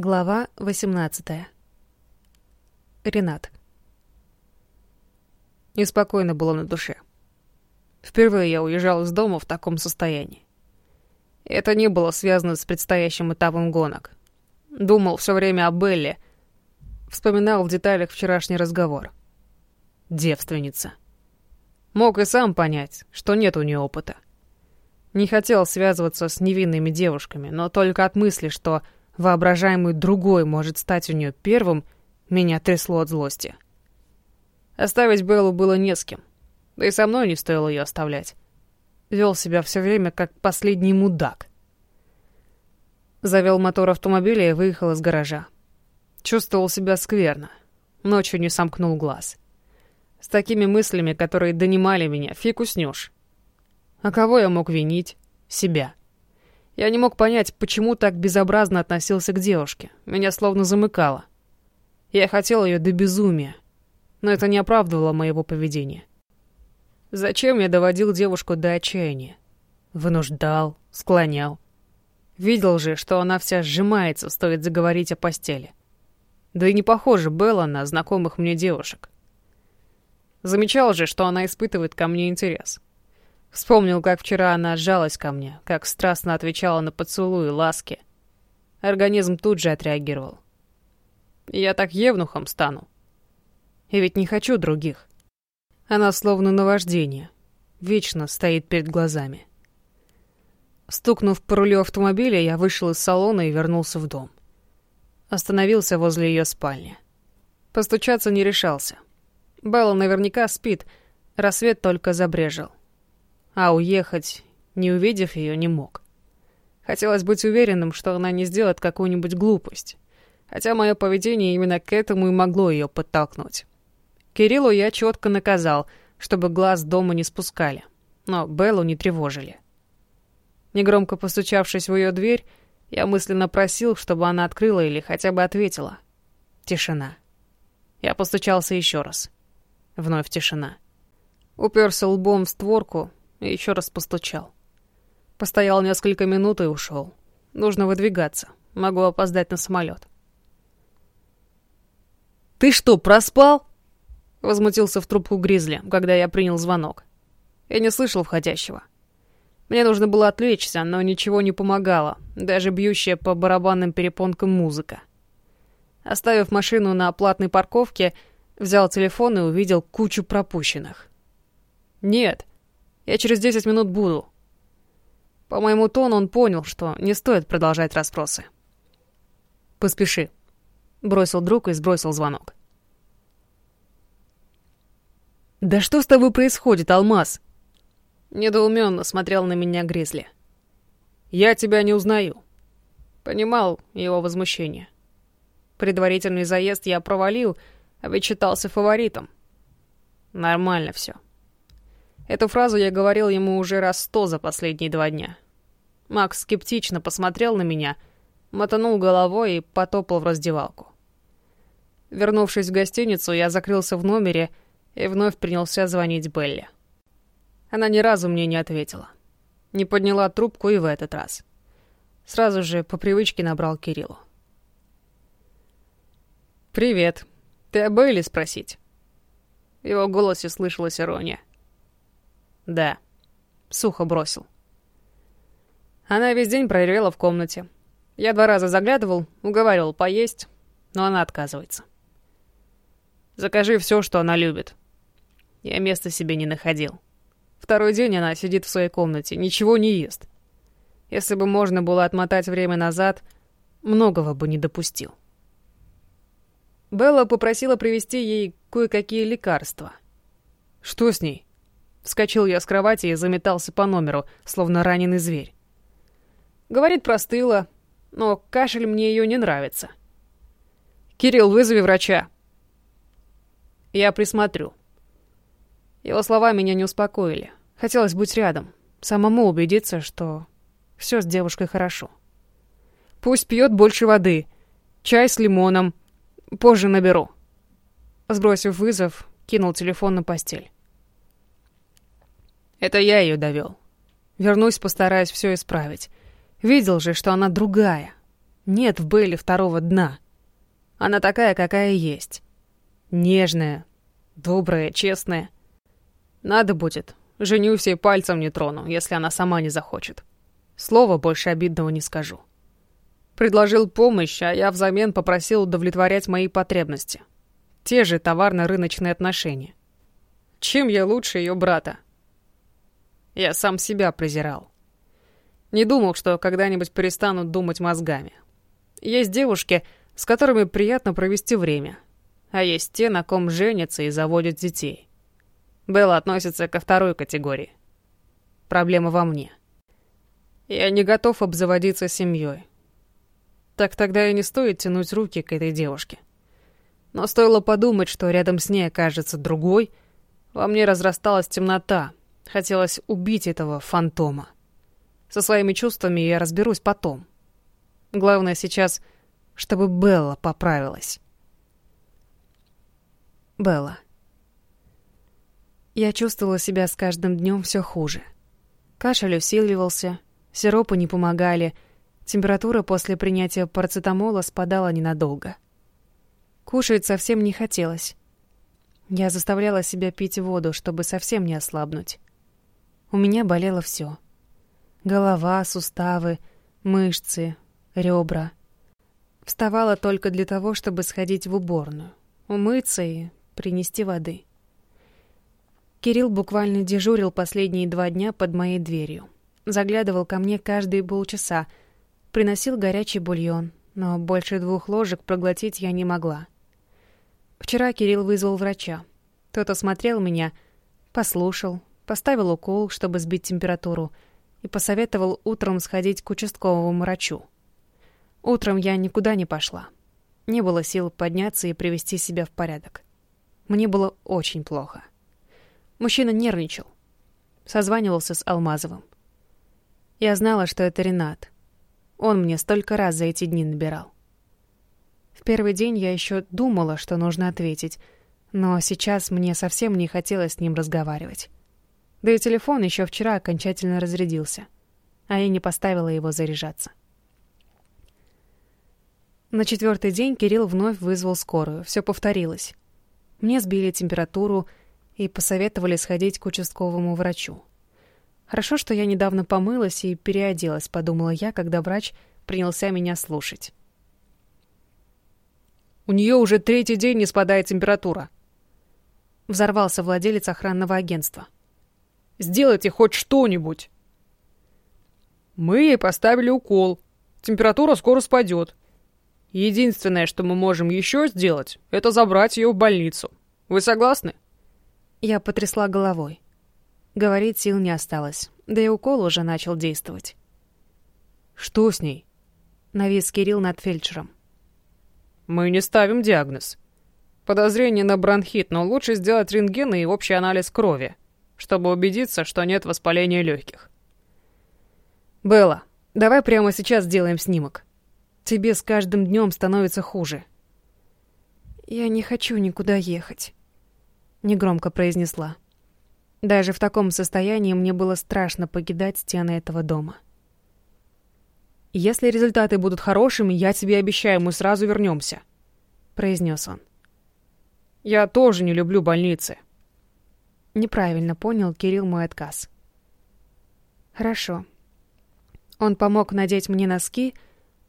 Глава 18. Ренат. Неспокойно было на душе. Впервые я уезжал из дома в таком состоянии. Это не было связано с предстоящим этапом гонок. Думал все время о Белле. Вспоминал в деталях вчерашний разговор. Девственница. Мог и сам понять, что нет у нее опыта. Не хотел связываться с невинными девушками, но только от мысли, что воображаемый другой может стать у нее первым, меня трясло от злости. Оставить Беллу было не с кем. Да и со мной не стоило ее оставлять. Вел себя все время как последний мудак. Завел мотор автомобиля и выехал из гаража. Чувствовал себя скверно. Ночью не сомкнул глаз. С такими мыслями, которые донимали меня, фиг уснешь. А кого я мог винить? Себя. Я не мог понять, почему так безобразно относился к девушке. Меня словно замыкало. Я хотел ее до безумия, но это не оправдывало моего поведения. Зачем я доводил девушку до отчаяния? Вынуждал, склонял. Видел же, что она вся сжимается, стоит заговорить о постели. Да и не похоже было на знакомых мне девушек. Замечал же, что она испытывает ко мне интерес. Вспомнил, как вчера она сжалась ко мне, как страстно отвечала на поцелуи, ласки. Организм тут же отреагировал. Я так евнухом стану. И ведь не хочу других. Она словно наваждение. Вечно стоит перед глазами. Стукнув по рулю автомобиля, я вышел из салона и вернулся в дом. Остановился возле ее спальни. Постучаться не решался. Белла наверняка спит, рассвет только забрежил а уехать, не увидев ее, не мог. Хотелось быть уверенным, что она не сделает какую-нибудь глупость. Хотя мое поведение именно к этому и могло ее подтолкнуть. Кириллу я четко наказал, чтобы глаз дома не спускали, но Беллу не тревожили. Негромко постучавшись в ее дверь, я мысленно просил, чтобы она открыла или хотя бы ответила. Тишина. Я постучался еще раз. Вновь тишина. Уперся лбом в створку, и еще раз постучал. Постоял несколько минут и ушел. Нужно выдвигаться. Могу опоздать на самолет. «Ты что, проспал?» Возмутился в трубку Гризли, когда я принял звонок. Я не слышал входящего. Мне нужно было отвлечься, но ничего не помогало, даже бьющая по барабанным перепонкам музыка. Оставив машину на платной парковке, взял телефон и увидел кучу пропущенных. Нет, я через 10 минут буду». По моему тону он понял, что не стоит продолжать расспросы. «Поспеши», — бросил друг и сбросил звонок. «Да что с тобой происходит, Алмаз?» Недоуменно смотрел на меня Гризли. «Я тебя не узнаю». Понимал его возмущение. Предварительный заезд я провалил, а ведь считался фаворитом. Нормально все. Эту фразу я говорил ему уже раз сто за последние два дня. Макс скептично посмотрел на меня, мотанул головой и потопал в раздевалку. Вернувшись в гостиницу, я закрылся в номере и вновь принялся звонить Белли. Она ни разу мне не ответила. Не подняла трубку и в этот раз. Сразу же по привычке набрал Кириллу. «Привет. Ты о Белли спросить?» В его голосе слышалась ирония. «Да». Сухо бросил. Она весь день проревела в комнате. Я два раза заглядывал, уговаривал поесть, но она отказывается. «Закажи все, что она любит». Я места себе не находил. Второй день она сидит в своей комнате, ничего не ест. Если бы можно было отмотать время назад, многого бы не допустил. Белла попросила привезти ей кое-какие лекарства. «Что с ней?» Вскочил я с кровати и заметался по номеру, словно раненый зверь. Говорит, простыла, но кашель мне ее не нравится. «Кирилл, вызови врача». «Я присмотрю». Его слова меня не успокоили. Хотелось быть рядом, самому убедиться, что все с девушкой хорошо. Пусть пьет больше воды, чай с лимоном, позже наберу. Сбросив вызов, кинул телефон на постель. Это я ее довел. Вернусь, постараюсь все исправить. Видел же, что она другая. Нет в Белле второго дна. Она такая, какая есть. Нежная, добрая, честная. Надо будет, женюсь и пальцем не трону, если она сама не захочет. Слова больше обидного не скажу. Предложил помощь, а я взамен попросил удовлетворять мои потребности. Те же товарно-рыночные отношения. Чем я лучше ее брата? Я сам себя презирал. Не думал, что когда-нибудь перестану думать мозгами. Есть девушки, с которыми приятно провести время, а есть те, на ком женятся и заводят детей. Белла относится ко второй категории. Проблема во мне. Я не готов обзаводиться семьей. Так тогда и не стоит тянуть руки к этой девушке. Но стоило подумать, что рядом с ней окажется другой, во мне разрасталась темнота, хотелось убить этого фантома. Со своими чувствами я разберусь потом. Главное сейчас, чтобы Белла поправилась. Белла. Я чувствовала себя с каждым днем все хуже. Кашель усиливался, сиропы не помогали, температура после принятия парацетамола спадала ненадолго. Кушать совсем не хотелось. Я заставляла себя пить воду, чтобы совсем не ослабнуть. У меня болело все: Голова, суставы, мышцы, ребра. Вставала только для того, чтобы сходить в уборную, умыться и принести воды. Кирилл буквально дежурил последние два дня под моей дверью. Заглядывал ко мне каждые полчаса, приносил горячий бульон, но больше двух ложек проглотить я не могла. Вчера Кирилл вызвал врача. Тот осмотрел меня, послушал, поставил укол, чтобы сбить температуру, и посоветовал утром сходить к участковому врачу. Утром я никуда не пошла. Не было сил подняться и привести себя в порядок. Мне было очень плохо. Мужчина нервничал. Созванивался с Алмазовым. Я знала, что это Ренат. Он мне столько раз за эти дни набирал. В первый день я еще думала, что нужно ответить, но сейчас мне совсем не хотелось с ним разговаривать. Да и телефон еще вчера окончательно разрядился, а я не поставила его заряжаться. На четвертый день Кирилл вновь вызвал скорую. Все повторилось. Мне сбили температуру и посоветовали сходить к участковому врачу. Хорошо, что я недавно помылась и переоделась, подумала я, когда врач принялся меня слушать. У нее уже третий день не спадает температура. Взорвался владелец охранного агентства. Сделайте хоть что-нибудь. Мы ей поставили укол. Температура скоро спадет. Единственное, что мы можем еще сделать, это забрать ее в больницу. Вы согласны? Я потрясла головой. Говорить сил не осталось, да и укол уже начал действовать. Что с ней? Навис Кирилл над фельдшером. Мы не ставим диагноз. Подозрение на бронхит, но лучше сделать рентген и общий анализ крови чтобы убедиться, что нет воспаления легких. «Белла, давай прямо сейчас сделаем снимок. Тебе с каждым днем становится хуже». «Я не хочу никуда ехать», — негромко произнесла. Даже в таком состоянии мне было страшно покидать стены этого дома. «Если результаты будут хорошими, я тебе обещаю, мы сразу вернемся», — произнес он. «Я тоже не люблю больницы». Неправильно понял Кирилл мой отказ. Хорошо. Он помог надеть мне носки,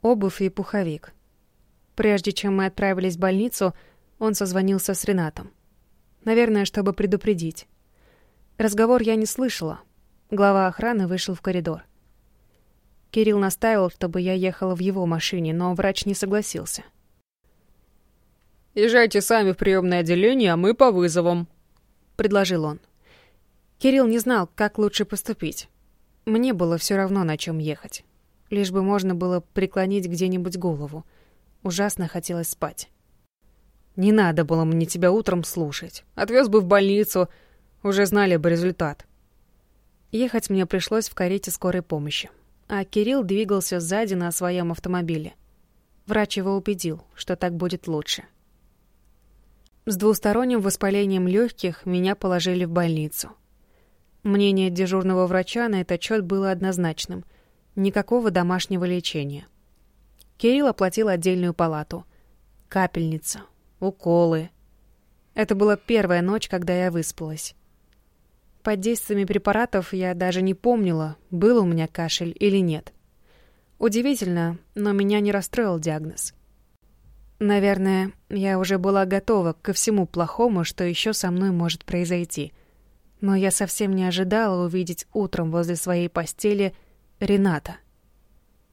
обувь и пуховик. Прежде чем мы отправились в больницу, он созвонился с Ренатом. Наверное, чтобы предупредить. Разговор я не слышала. Глава охраны вышел в коридор. Кирилл настаивал, чтобы я ехала в его машине, но врач не согласился. «Езжайте сами в приемное отделение, а мы по вызовам», предложил он. Кирилл не знал, как лучше поступить. Мне было все равно, на чем ехать. Лишь бы можно было преклонить где-нибудь голову. Ужасно хотелось спать. «Не надо было мне тебя утром слушать. Отвез бы в больницу, уже знали бы результат». Ехать мне пришлось в карете скорой помощи, а Кирилл двигался сзади на своем автомобиле. Врач его убедил, что так будет лучше. С двусторонним воспалением легких меня положили в больницу. Мнение дежурного врача на этот счет было однозначным. Никакого домашнего лечения. Кирилл оплатил отдельную палату. Капельница, уколы. Это была первая ночь, когда я выспалась. Под действиями препаратов я даже не помнила, был у меня кашель или нет. Удивительно, но меня не расстроил диагноз. Наверное, я уже была готова ко всему плохому, что еще со мной может произойти. Но я совсем не ожидала увидеть утром возле своей постели Рената.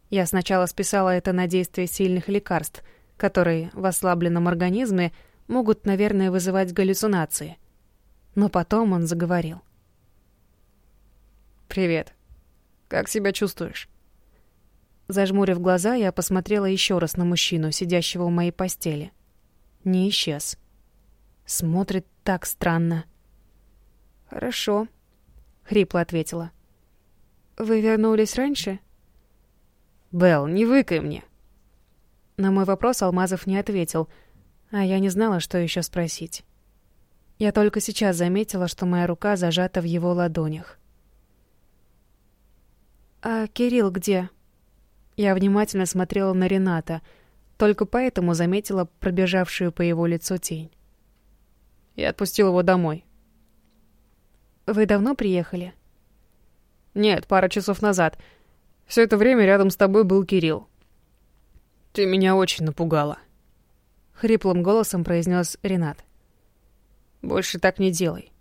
Я сначала списала это на действие сильных лекарств, которые в ослабленном организме могут, наверное, вызывать галлюцинации. Но потом он заговорил. «Привет. Как себя чувствуешь?» Зажмурив глаза, я посмотрела еще раз на мужчину, сидящего у моей постели. Не исчез. Смотрит так странно. «Хорошо», — хрипло ответила. «Вы вернулись раньше?» «Белл, не выкай мне!» На мой вопрос Алмазов не ответил, а я не знала, что еще спросить. Я только сейчас заметила, что моя рука зажата в его ладонях. «А Кирилл где?» Я внимательно смотрела на Рената, только поэтому заметила пробежавшую по его лицу тень. Я отпустил его домой. «Вы давно приехали?» «Нет, пара часов назад. Все это время рядом с тобой был Кирилл. Ты меня очень напугала», — хриплым голосом произнес Ренат. «Больше так не делай».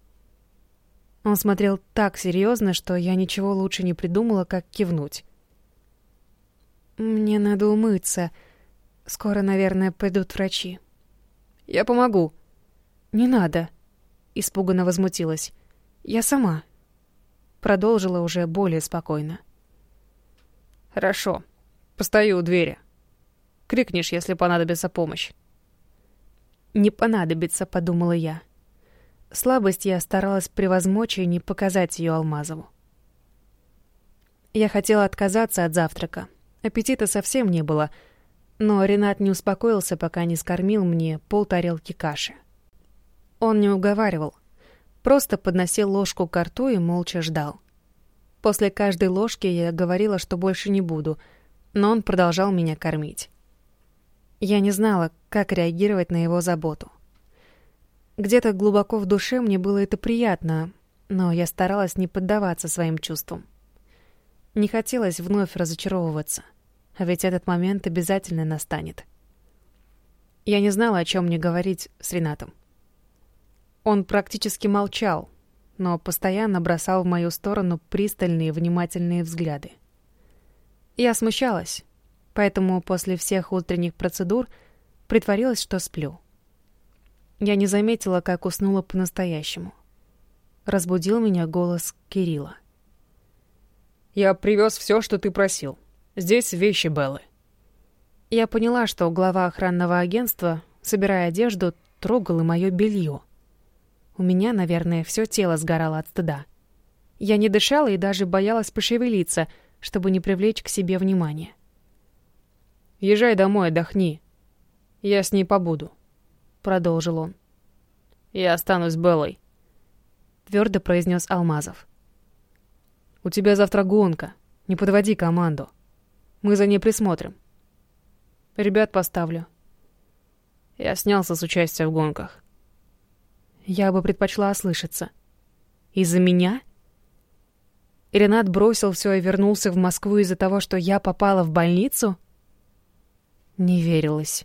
Он смотрел так серьезно, что я ничего лучше не придумала, как кивнуть. «Мне надо умыться. Скоро, наверное, пойдут врачи». «Я помогу». «Не надо», — испуганно возмутилась. «Я сама». Продолжила уже более спокойно. «Хорошо. Постою у двери. Крикнешь, если понадобится помощь». «Не понадобится», — подумала я. Слабость я старалась превозмочь и не показать ее Алмазову. Я хотела отказаться от завтрака, Аппетита совсем не было, но Ренат не успокоился, пока не скормил мне полтарелки каши. Он не уговаривал, просто подносил ложку к рту и молча ждал. После каждой ложки я говорила, что больше не буду, но он продолжал меня кормить. Я не знала, как реагировать на его заботу. Где-то глубоко в душе мне было это приятно, но я старалась не поддаваться своим чувствам. Не хотелось вновь разочаровываться. А ведь этот момент обязательно настанет. Я не знала, о чем мне говорить с Ренатом. Он практически молчал, но постоянно бросал в мою сторону пристальные внимательные взгляды. Я смущалась, поэтому после всех утренних процедур притворилась, что сплю. Я не заметила, как уснула по-настоящему. Разбудил меня голос Кирилла. «Я привез все, что ты просил. Здесь вещи Беллы». Я поняла, что глава охранного агентства, собирая одежду, трогал и мое белье. У меня, наверное, все тело сгорало от стыда. Я не дышала и даже боялась пошевелиться, чтобы не привлечь к себе внимание. «Езжай домой, отдохни. Я с ней побуду», — продолжил он. «Я останусь с Беллой», — твердо произнес Алмазов. «У тебя завтра гонка. Не подводи команду». Мы за ней присмотрим. Ребят поставлю. Я снялся с участия в гонках. Я бы предпочла ослышаться. Из-за меня? Ренат бросил все и вернулся в Москву из-за того, что я попала в больницу? Не верилось.